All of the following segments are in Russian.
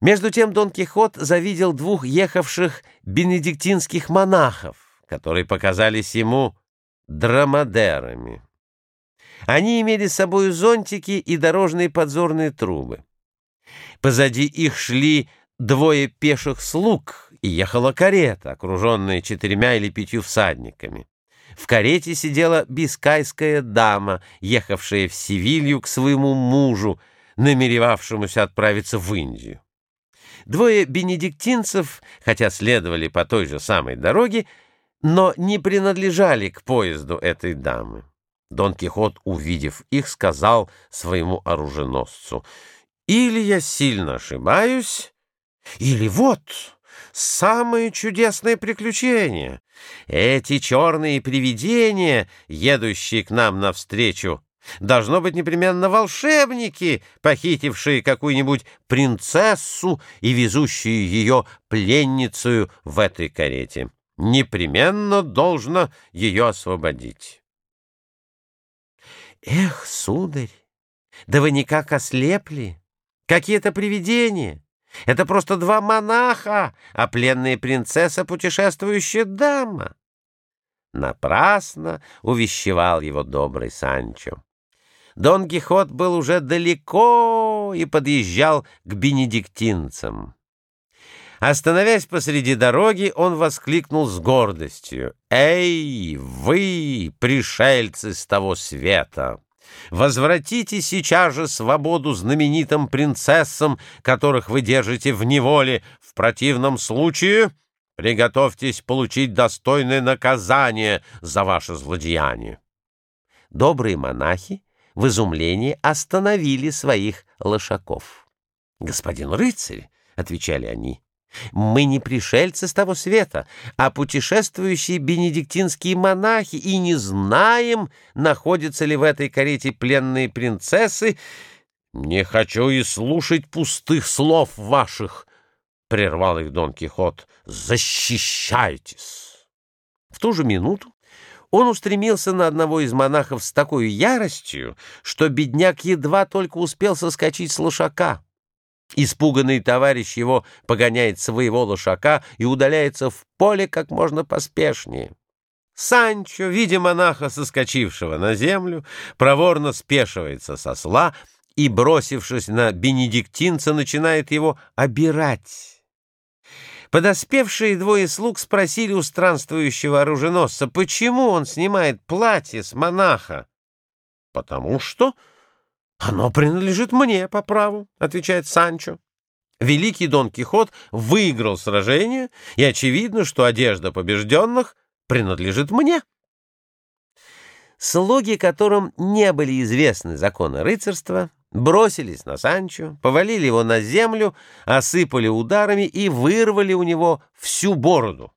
Между тем Дон Кихот завидел двух ехавших бенедиктинских монахов, которые показались ему драмадерами. Они имели с собой зонтики и дорожные подзорные трубы. Позади их шли двое пеших слуг, и ехала карета, окруженная четырьмя или пятью всадниками. В карете сидела бискайская дама, ехавшая в Севилью к своему мужу, намеревавшемуся отправиться в Индию. Двое бенедиктинцев, хотя следовали по той же самой дороге, но не принадлежали к поезду этой дамы. Дон Кихот, увидев их, сказал своему оруженосцу, «Или я сильно ошибаюсь, или вот самое чудесное приключение. Эти черные привидения, едущие к нам навстречу, должно быть непременно волшебники, похитившие какую-нибудь принцессу и везущие ее пленницу в этой карете. Непременно должно ее освободить. Эх, сударь, да вы никак ослепли. Какие-то привидения. Это просто два монаха, а пленная принцесса — путешествующая дама. Напрасно увещевал его добрый Санчо. Дон Кихот был уже далеко и подъезжал к бенедиктинцам. Остановясь посреди дороги, он воскликнул с гордостью. «Эй, вы, пришельцы с того света! Возвратите сейчас же свободу знаменитым принцессам, которых вы держите в неволе. В противном случае приготовьтесь получить достойное наказание за ваше злодеяние». Добрые монахи в изумлении остановили своих лошаков. «Господин рыцарь», — отвечали они, — «мы не пришельцы с того света, а путешествующие бенедиктинские монахи, и не знаем, находятся ли в этой карете пленные принцессы. Не хочу и слушать пустых слов ваших», — прервал их Дон Кихот. «Защищайтесь!» В ту же минуту он устремился на одного из монахов с такой яростью, что бедняк едва только успел соскочить с лошака. Испуганный товарищ его погоняет своего лошака и удаляется в поле как можно поспешнее. Санчо, видя монаха, соскочившего на землю, проворно спешивается со сла и, бросившись на бенедиктинца, начинает его обирать. Подоспевшие двое слуг спросили у странствующего оруженосца, почему он снимает платье с монаха. — Потому что оно принадлежит мне по праву, — отвечает Санчо. Великий Дон Кихот выиграл сражение, и очевидно, что одежда побежденных принадлежит мне. Слуги, которым не были известны законы рыцарства, бросились на Санчо, повалили его на землю, осыпали ударами и вырвали у него всю бороду.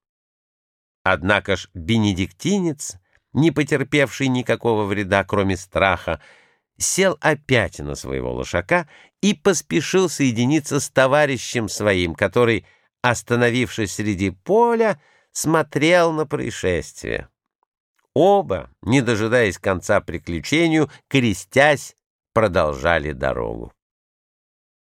Однако ж бенедиктинец, не потерпевший никакого вреда, кроме страха, сел опять на своего лошака и поспешил соединиться с товарищем своим, который, остановившись среди поля, смотрел на происшествие. Оба, не дожидаясь конца приключению, крестясь, продолжали дорогу.